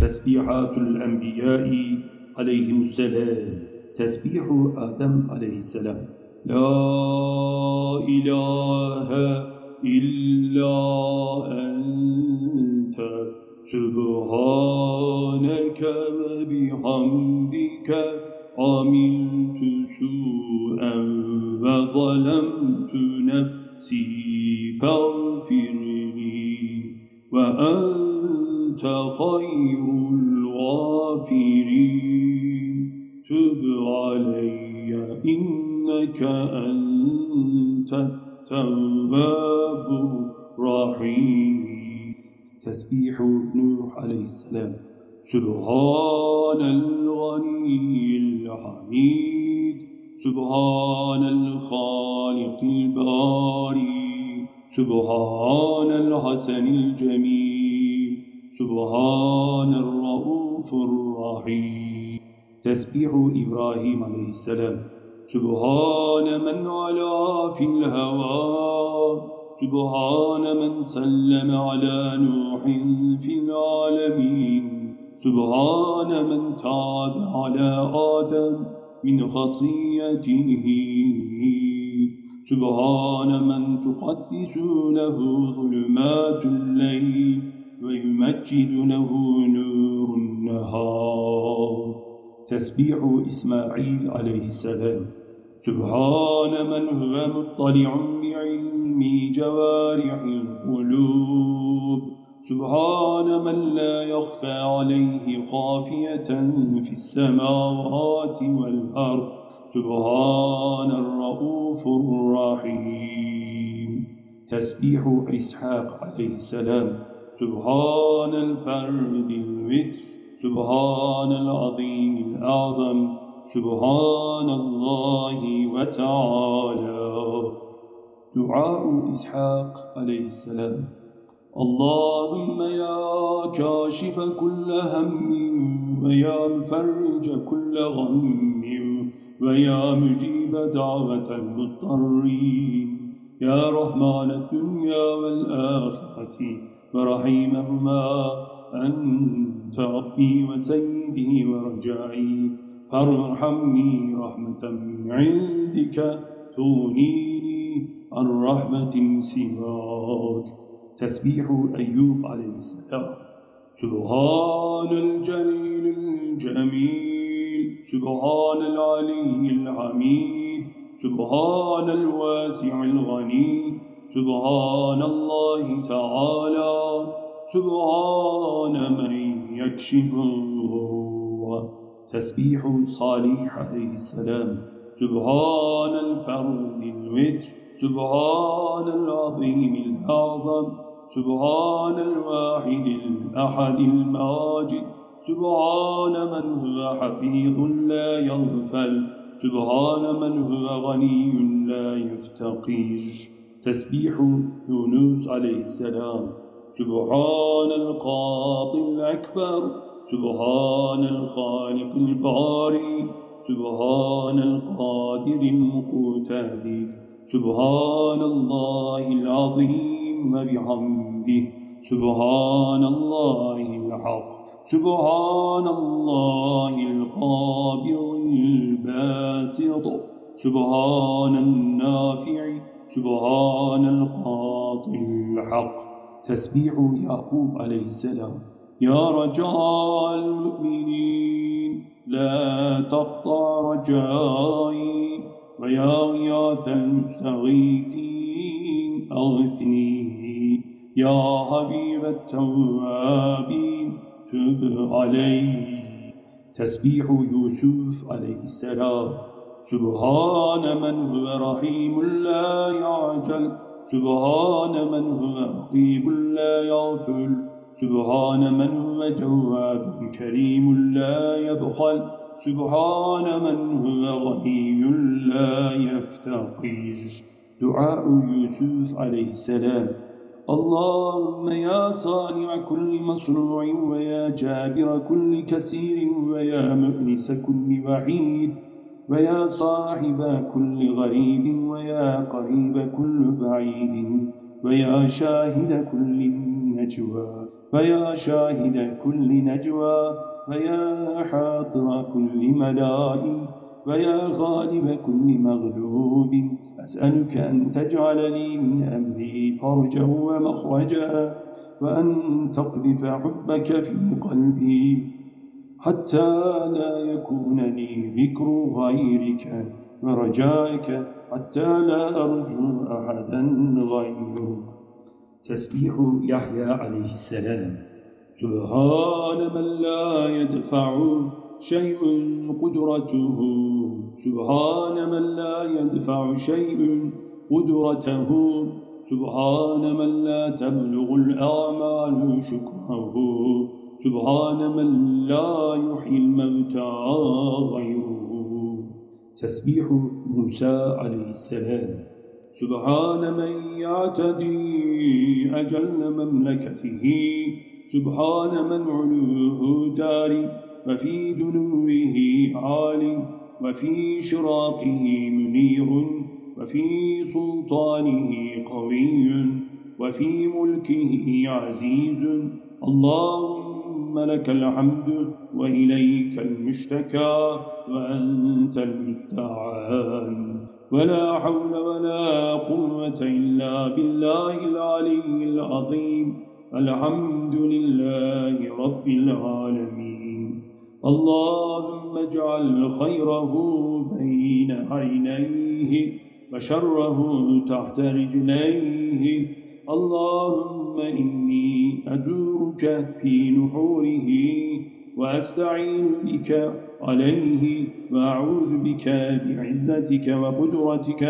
تسبيحات الأنبياء عليهم السلام. تسبيح آدم عليه السلام. لا إله إلا أنت. سبحانك وبحمدك عملت سوءا وظلمت نفسي فاغفر لي وأنت خير الغافرين تب علي إنك أنت التواب الرحيم. تسبيح نوح عليه السلام. سبحان الغني الحميد. سبحان الخالق الباري. سبحان الحسن الجميل. سبحان الرؤوف الرحيم. تسبيح إبراهيم عليه السلام. سبحان من علا في الهوى. سبحان من سلم على نوح في العالمين. سبحان من تاب على آدم من خطيته سبحان من تقدسونه ظلمات الليل. ويمجد له نور النهار. تسبيح إسماعيل عليه السلام. سبحان من هو مطلع بعلم جوارح القلوب. سبحان من لا يخفى عليه خافية في السماوات والأرض. سبحان الرؤوف الرحيم. تسبيح إسحاق عليه السلام. سبحان الفرد الوتر سبحان العظيم الأعظم سبحان الله وتعالى. دعاء إسحاق عليه السلام. اللهم يا كاشف كل هم ويا مفرج كل غم ويا مجيب دعوة المضطرين. يا رحمن الدنيا والآخرة. ورحيمهما أنت ربي وسيدي ورجائي. فارحمني رحمة من عندك تغنيني عن رحمة سواك. تسبيح أيوب عليه السلام. سبحان الجليل الجميل سبحان العلي الحميد سبحان الواسع الغني. سبحان الله تعالى سبحان من يكشف الغروب تسبيح صالح عليه السلام سبحان الفرد الوتر سبحان العظيم الأعظم سبحان الواحد الأحد الماجد سبحان من هو حفيظ لا يغفل سبحان من هو غني لا يفتقر. تسبيح يونس عليه السلام. سبحان القاضي الأكبر سبحان الخالق الباري سبحان القادر المقتدر سبحان الله العظيم بحمده سبحان الله الحق سبحان الله القابض الباسط سبحان النافع سبحان القاضي الحق. تسبيح يعقوب عليه السلام. يا رجاء المؤمنين لا تقطع رجائي ويا غياث المستغيثين. أغثني يا حبيب التوابين تب علي. تسبيح يوسف عليه السلام. سبحان من هو رحيم لا يعجل. سبحان من هو رقيب لا يغفل. سبحان من هو جواب كريم لا يبخل. سبحان من هو غني لا يفتقر دعاء يوسف عليه السلام. اللهم يا صانع كل مصروع ويا جابر كل كسير ويا مؤنس كل وعيد. ويا صاحب كل غريب ويا قريب كل بعيد ويا شاهد كل نجوى فيا شاهد كل نجوى فيا حاطر كل ملائم ويا غالب كل مغلوب أسألك أن تجعل لي من أمري فرجا ومخرجا وأن تقذف حبك في قلبي حتى لا يكون لي ذكر غيرك ورجائك حتى لا أرجو أحدا غيرك. تسبيح يحيى عليه السلام. سبحان من لا يدفع شيء قدرته. سبحان من لا يدفع شيء قدرته. سبحان من لا تبلغ الأعمال شكره. سبحان من لا يحيي الموتى غيره. تسبيح موسى عليه السلام. سبحان من يعتدي أجل مملكته. سبحان من علوه داري. وفي دنوه عال وفي شراقه منير. وفي سلطانه قوي. وفي ملكه عزيز. اللهم لك الحمد وإليك المشتكى وأنت المستعان. ولا حول ولا قوة إلا بالله العلي العظيم. الحمد لله رب العالمين. اللهم اجعل خيره بين عينيه وشره تحت رجليه. اللهم إني أزورك في نحوره وأستعين بك عليه وأعوذ بك بعزتك وقدرتك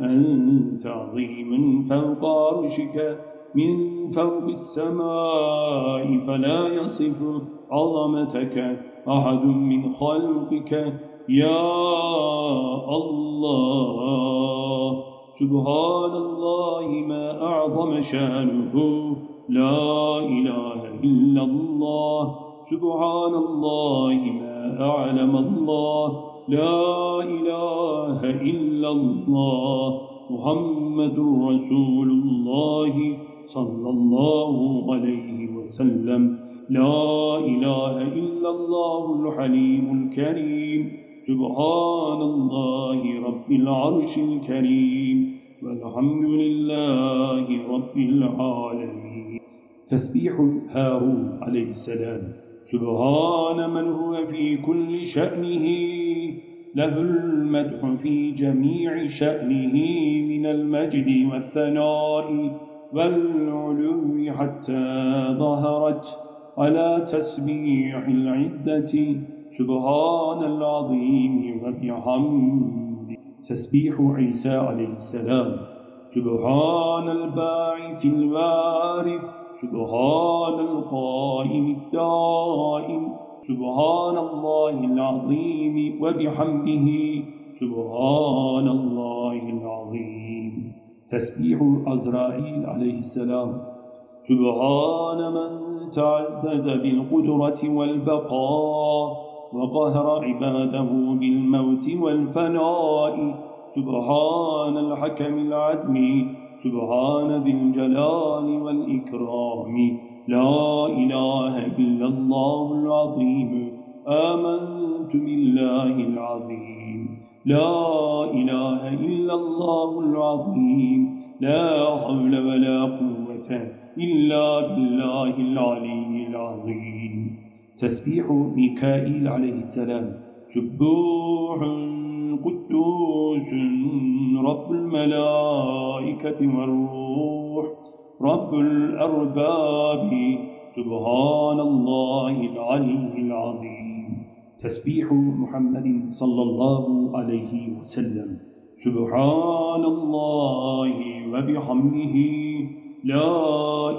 أنت عظيم فوق عرشك من فوق السماء فلا يصف عظمتك أحد من خلقك يا الله سبحان الله ما أعظم شأنه لا إله إلا الله. سبحان الله ما أعلم الله. لا إله إلا الله. محمد رسول الله صلى الله عليه وسلم. لا إله إلا الله الحليم الكريم. سبحان الله رب العرش الكريم. والحمد لله رب العالمين. تسبيح هارون عليه السلام. سبحان من هو في كل شأنه له المدح في جميع شأنه من المجد والثناء والعلو حتى ظهرت على تسبيح العزة. سبحان العظيم وبحمد. تسبيح عيسى عليه السلام. سبحان الباعث الوارث. سبحان القائم الدائم سبحان الله العظيم وبحمده سبحان الله العظيم. تسبيح عزرائيل عليه السلام. سبحان من تعزز بالقدرة والبقاء وقهر عباده بالموت والفناء. سبحان الحكم العدل سبحان ذي الجلال والإكرام. لا إله إلا الله العظيم. آمنت بالله العظيم. لا إله إلا الله العظيم. لا حول ولا قوة إلا بالله العلي العظيم. تسبيح ميكائيل عليه السلام سبوح قدوس رب الملائكة والروح رب الأرباب سبحان الله العلي العظيم. تسبيح محمد صلى الله عليه وسلم. سبحان الله وبحمده لا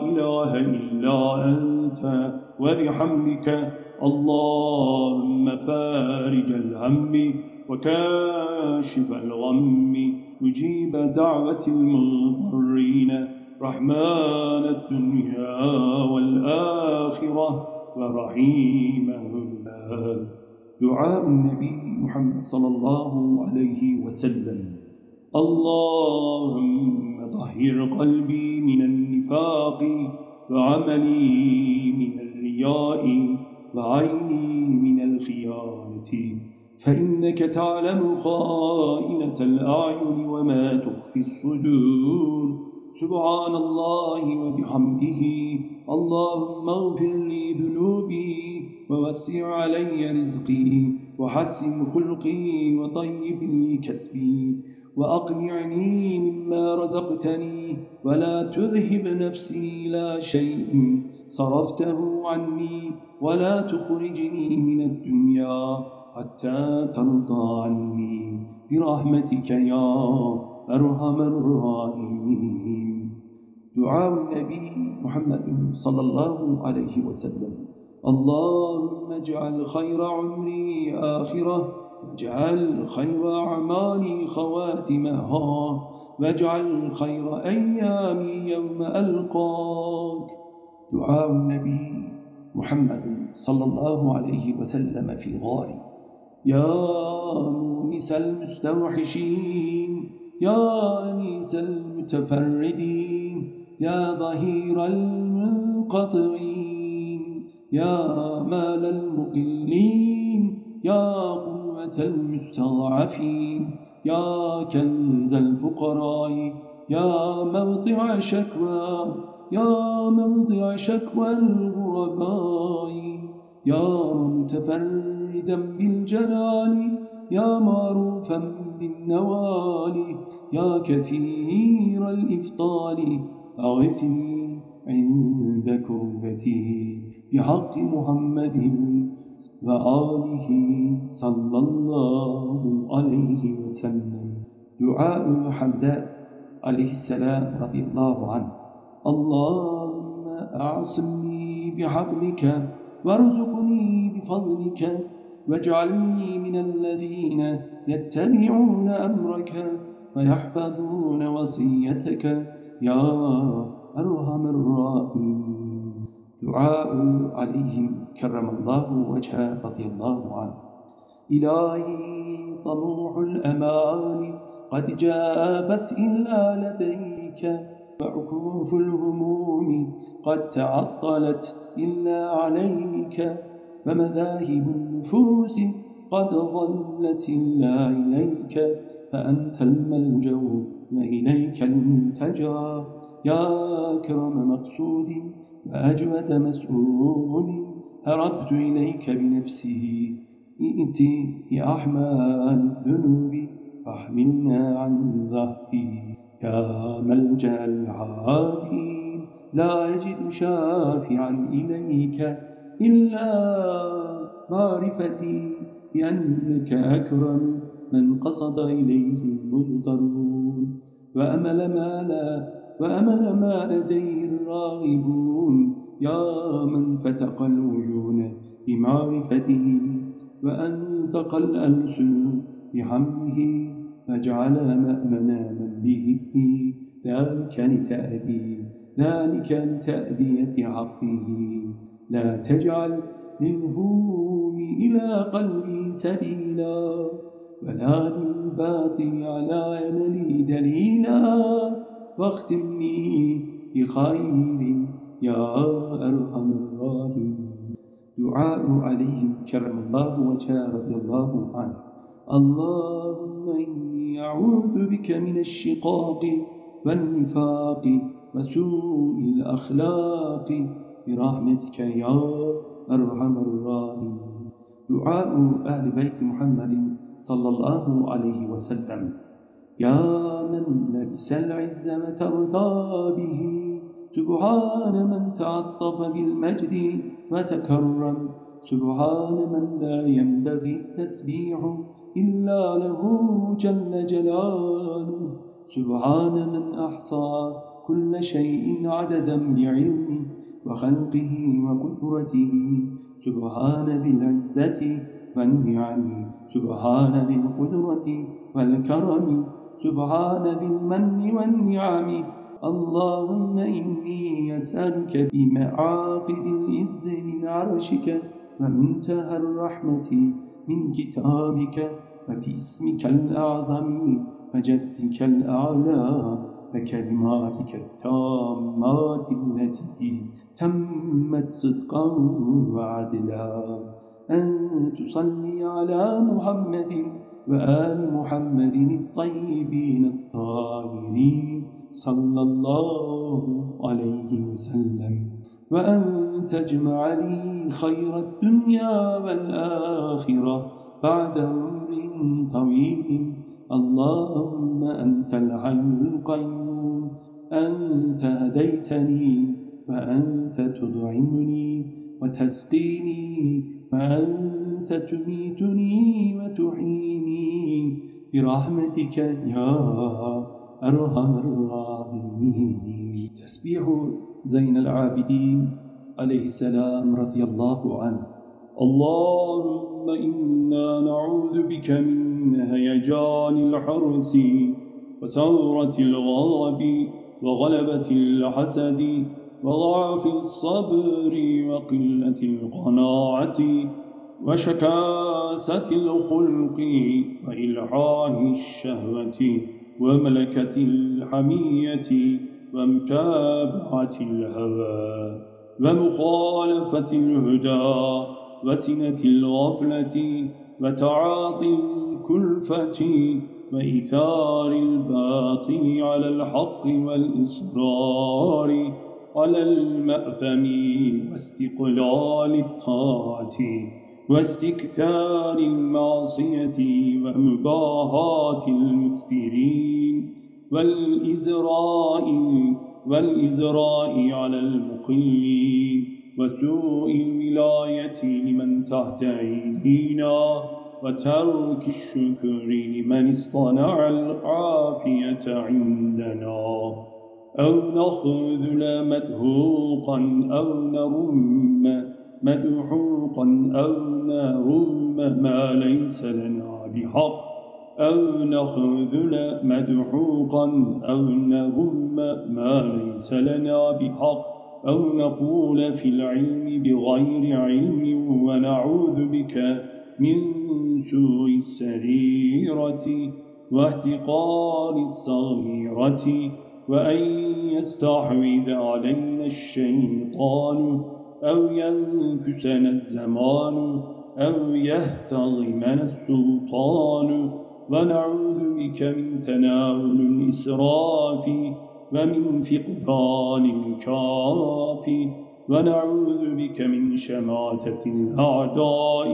إله إلا أنت وبحمدك اللهم فارج الهم وكاشف الغم يجيب دعوة المضطرين رحمن الدنيا والآخرة ورحيمهما دعاء النبي محمد صلى الله عليه وسلم. اللهم طهر قلبي من النفاق وعملي من الرياء. وعيني من الخيانة فإنك تعلم خائنة الأعين وما تخفي الصدور. سبحان الله وبحمده. اللهم اغفر لي ذنوبي ووسع علي رزقي وحسن خلقي وطيب لي كسبي. وأقنعني مما رزقتني ولا تذهب نفسي لا شيء صرفته عني ولا تخرجني من الدنيا حتى ترضى عني. برحمتك يا أرحم الراحمين. دعاء النبي محمد صلى الله عليه وسلم. اللهم اجعل خير عمري آخرة واجعل خير أعمالي خواتمها واجعل خير أيامي يوم ألقاك. دعاء النبي محمد صلى الله عليه وسلم في الغار. يا مونس المستوحشين يا أنيس المتفردين يا ظهير المنقطعين يا مال المقلين يا قوة المستضعفين. يا كنز الفقراء يا موضع شكوى يا موضع شكوى الغرباء. يا متفردا بالجلال يا معروفا بالنوال. يا كثير الإفضال أغثني عند كربتي. بحق محمد وآله صلى الله عليه وسلم. دعاء حمزة عليه السلام رضي الله عنه. اللهم أعصمني بحبلك وارزقني بفضلك واجعلني من الذين يتبعون أمرك ويحفظون وصيتك. يا أرحم الراحمين. دعاء عليهم كرم الله وجهه رضي الله عنه. إلهي طموح الأمان قد جابت إلا لديك وعكوف الهموم قد تعطلت إلا عليك ومذاهب النفوس قد ظلت إلا إليك فأنت الملجأ وإليك المنتجى. يا أكرم مقصود وأجود مسؤول هربت إليك بنفسه. ائت يا أحمال الذنوب فاحملنا عن ظهري يا ملجأ العادين لا يجد شافعا إليك إلا معرفتي بأنك أكرم من قصد إليه المضطرون. وأمل ما لا وأمل ما لديه الراغبون يا من فتق العيون بمعرفته وأنطق الألسن بحمده فاجعل مأمنا من به. ذلك لتأدي ذلك لتأدية حقه. لا تجعل للهوم إلى قلبي سبيلا ولا للباطل على أملي دليلا واختمني بخير يا أرحم الراحمين. دعاء عليهم كرم الله وجاء رضي الله عنه. اللهم إني أعوذ بك من الشقاق والنفاق وسوء الأخلاق. برحمتك يا أرحم الراحمين. دعاء أهل بيت محمد صلى الله عليه وسلم. يا من لبس العز وترضى به. سبحان من تعطف بالمجد وتكرم. سبحان من لا ينبغي التسبيح إلا له جل جلاله. سبحان من أحصى كل شيء عددا بعلمه وخلقه وقدرته. سبحان ذي العزة والنعم. سبحان ذي القدرة والكرم. سبحان ذي المن والنعم. اللهم إني أسألك بمعاقد العز من عرشك ومنتهى الرحمة من كتابك وباسمك الأعظم وجدك الأعلى وكلماتك التامات التي تمت صدقا وعدلا. أن تصلي على محمد وآل محمد الطيبين الطاهرين. صلى الله عليه وسلم. وأن تجمع لي خير الدنيا والآخرة بعد عمر طويل. اللهم أنت الحي القيوم. أنت هديتني وأنت تدعمني وتسقيني وأنت تميتني وتحييني برحمتك يا أرحم الراحمين. تسبيح زين العابدين عليه السلام رضي الله عنه. اللهم إنا نعوذ بك من هيجان الحرس وثورة الغضب وغلبة الحسد وضعف الصبر وقلة القناعة وشكاسة الخلق وإلحاه الشهوة. وملكة الحمية ومتابعة الهوى ومخالفة الهدى وسنة الغفلة وتعاطي الكلفة وإثار الباطل على الحق والإصرار على المأثم واستقلال الطاعة واستكثار المعصية ومباهات المكثرين والإزراء والإزراء على المقلين وسوء الولاية لمن تحت أيدينا وترك الشكر لمن اصطنع العافية عندنا أو نخذل مدهوقا أو نرم مدحوقا أو نرم ما ليس لنا بحق أو نخذل مدحوقا أو نرم ما ليس لنا بحق أو نقول في العلم بغير علم ونعوذ بك من سوء السريرة واحتقار الصغيرة وأن يستحوذ علينا الشيطان أو ينكسنا الزمان أو يهتضمنا السلطان. ونعوذ بك من تناول الإسراف ومن فقدان الكاف. ونعوذ بك من شماتة الأعداء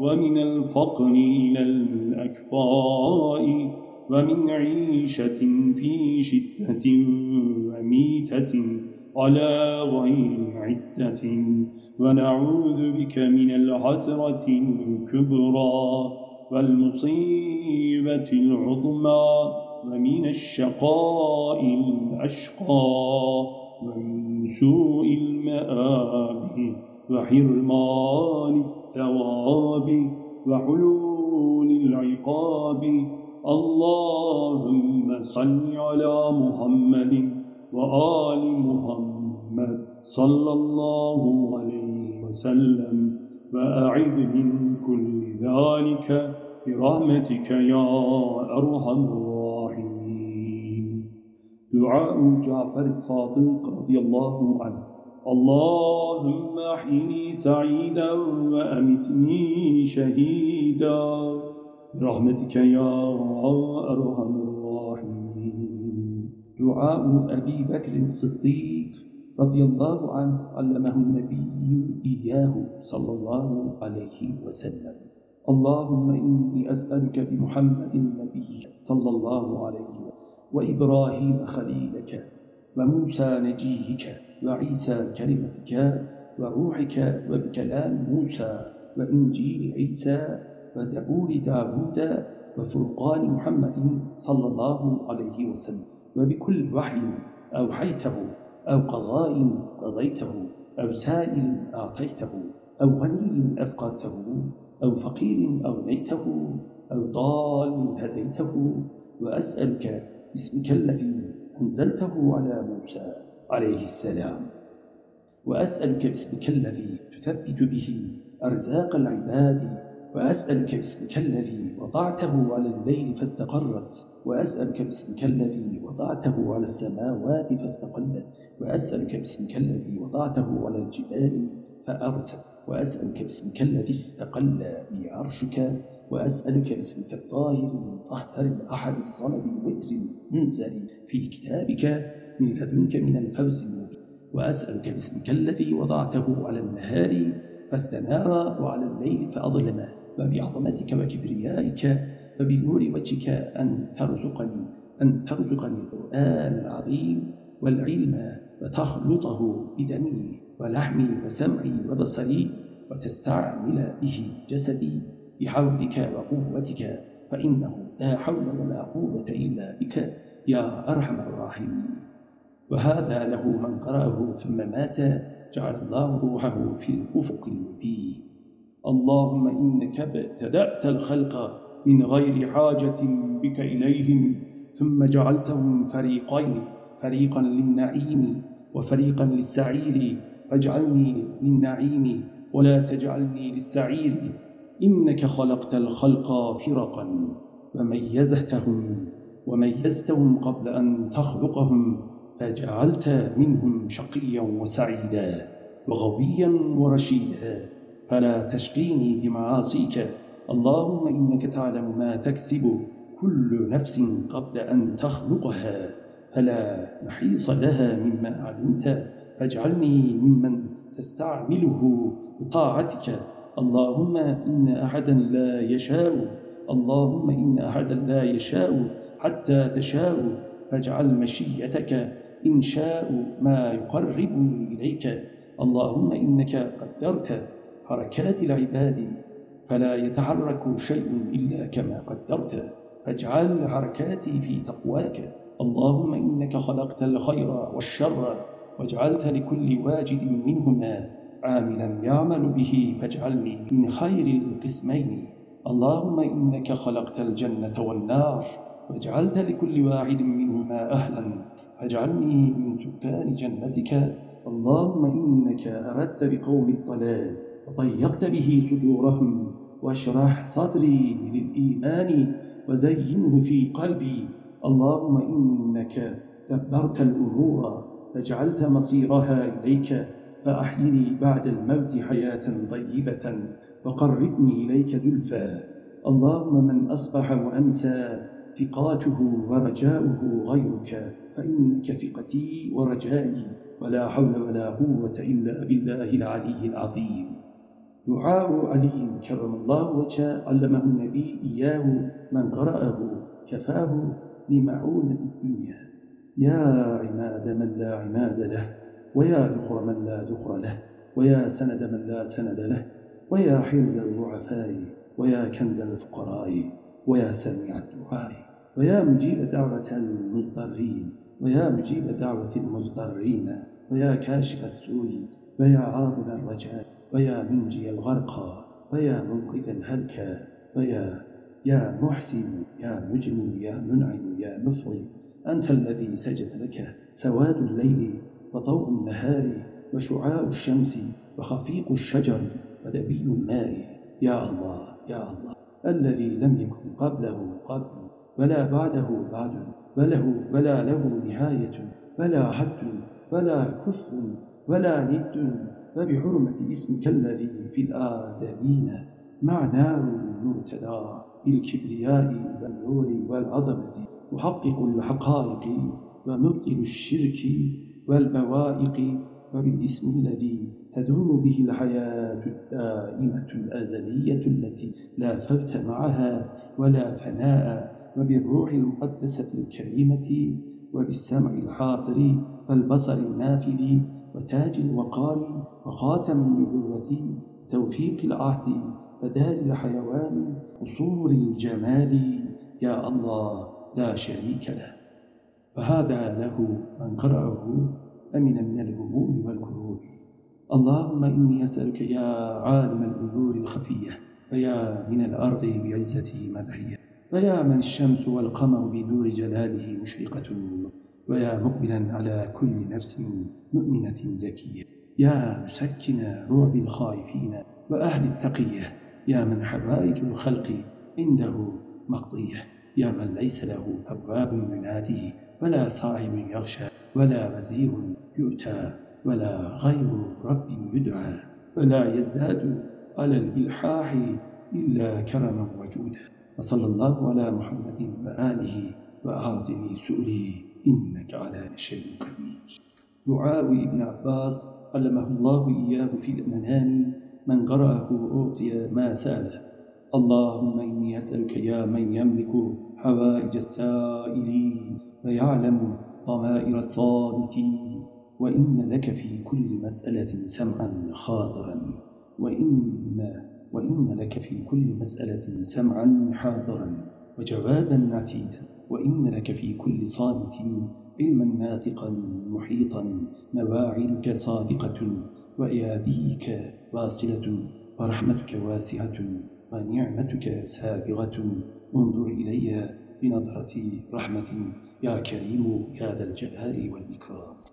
ومن الفقر إلى الأكفاء. ومن عيشة في شدة وميتة. على غير عدة ونعوذ بك من الحسرة الكبرى والمصيبة العظمى ومن الشقاء الأشقى ومن سوء المآب وحرمان الثواب وحلول العقاب. اللهم صل على محمد وآل محمد صلى الله عليه وسلم. وأعذ من كل ذلك برحمتك يا أرحم الراحمين. دعاء جعفر الصادق رضي الله عنه. اللهم احيني سعيدا وأمتني شهيدا. برحمتك يا أرحم دعاء أبي بكر الصديق رضي الله عنه علمه النبي إياه صلى الله عليه وسلم. اللهم إني أسألك بمحمد النبي صلى الله عليه وسلم وإبراهيم خليلك وموسى نجيك وعيسى كلمتك وروحك وبكلام موسى وإنجيل عيسى وزبور داود وفرقان محمد صلى الله عليه وسلم. وبكل وحي أوحيته أو قضاء قضيته أو سائل أعطيته أو غني أفقرته أو فقير أغنيته أو ضال هديته وأسألك باسمك الذي أنزلته على موسى عليه السلام وأسألك باسمك الذي تثبت به أرزاق العباد وأسألك باسمك الذي وضعته على الليل فاستقرت. وأسألك باسمك الذي وضعته على السماوات فاستقلت. وأسألك باسمك الذي وضعته على الجبال فأرست وأسألك باسمك الذي استقل بي عرشك. وأسألك باسمك الطاهر المطهر الأحد الصمد الوتر المنزل في كتابك من لدنك من الفوز المبين. وأسألك باسمك الذي وضعته على النهار فاستنار وعلى الليل فأظلم. وبعظمتك وكبريائك وبنور وجهك أن ترزقني أن ترزقني القرآن العظيم والعلم وتخلطه بدمي ولحمي وسمعي وبصري وتستعمل به جسدي بحولك وقوتك فإنه لا حول ولا قوة إلا بك يا أرحم الراحمين. وهذا له من قرأه ثم مات جعل الله روحه في الأفق المبين. اللهم إنك ابتدأت الخلق من غير حاجة بك إليهم ثم جعلتهم فريقين فريقا للنعيم وفريقا للسعير. فاجعلني للنعيم ولا تجعلني للسعير. إنك خلقت الخلق فرقا وميزتهم وميزتهم قبل أن تخلقهم فجعلت منهم شقيا وسعيدا وغويا ورشيدا. فلا تشقيني بمعاصيك. اللهم إنك تعلم ما تكسب كل نفس قبل أن تخلقها فلا محيص لها مما علمت. فاجعلني ممن تستعمله بطاعتك. اللهم إن أحدا لا يشاء اللهم إن أحدا لا يشاء حتى تشاء. فاجعل مشيتك إن شاء ما يقربني إليك. اللهم إنك قدرت حركات العباد فلا يتحرك شيء إلا كما قدرت. فاجعل حركاتي في تقواك. اللهم إنك خلقت الخير والشر واجعلت لكل واجد منهما عاملا يعمل به فاجعلني من خير القسمين. اللهم إنك خلقت الجنة والنار واجعلت لكل واحد منهما أهلا فاجعلني من سكان جنتك. اللهم إنك أردت بقوم الضلال وضيقت به صدورهم واشرح صدري للإيمان وزينه في قلبي. اللهم إنك دبرت الأمور فجعلت مصيرها إليك فأحيني بعد الموت حياة طيبة وقربني إليك زلفى. اللهم من أصبح وأمسى ثقاته ورجاؤه غيرك فإنك ثقتي ورجائي ولا حول ولا قوة إلا بالله العلي العظيم. دعاء علي كرم الله وجه علمه النبي إياه من قرأه كفاه لمعونة الدنيا. يا عماد من لا عماد له ويا ذخر من لا ذخر له ويا سند من لا سند له ويا حرز الضعفاء ويا كنز الفقراء ويا سميع الدعاء ويا مجيب دعوة المضطرين ويا مجيب دعوة المضطرين ويا كاشف السوء ويا عاظم الرجاء. ويا منجي الغرقى ويا منقذ الهلكى ويا يا محسن يا مجمل يا منعم يا مفضل أنت الذي سجد لك سواد الليل وضوء النهار وشعاع الشمس وخفيق الشجر ودبي الماء. يا الله يا الله الذي لم يكن قبله قبل ولا بعده بعد وله ولا له نهاية ولا حد ولا كف ولا ند. وبحرمة اسمك الذي في الآدمين مع نار بالكبرياء والنور والعظمة محقق الحقائق ومبطل الشرك والبوائق وبالاسم الذي تدوم به الحياة الدائمة الأزلية التي لا فوت معها ولا فناء وبالروح المقدسة الكريمة وبالسمع الحاضر والبصر النافذ وتاج الوقار وخاتم النبوة توفيق العهد ودار الحيوان قصور الجمال يا الله لا شريك له. وهذا له من قرأه أمن من الهموم والكروب. اللهم إني أسألك يا عالم الأمور الخفية ويا من الأرض بعزة مدحية ويا من الشمس والقمر بنور جلاله مشرقة. ويا مقبلا على كل نفس مؤمنة زكية. يا مسكن رعب الخائفين وأهل التقية. يا من حوائج الخلق عنده مقضية. يا من ليس له أبواب ينادي ولا صاحب يغشى ولا وزير يؤتى ولا غير رب يدعى. ولا يزداد على الإلحاح إلا كرما وجودا. وصلى الله على محمد وآله وآتني سؤلي. إنك على شيء قدير. دعاء ابن عباس علمه الله إياه في المنام من قرأه أعطي ما سأله اللهم إني أسألك يا من يملك حوائج السائلين ويعلم ضمائر الصامتين. وإن لك في كل مسألة سمعا خاضرا وإن, وإن لك في كل مسألة سمعا حاضرا. وجوابا عتيدا. وإن لك في كل صامت علما ناطقا محيطا مواعدك صادقة وإياديك واصلة ورحمتك واسعة ونعمتك سابغة انظر إلي بنظرة رحمة يا كريم يا ذا الجلال والإكرام.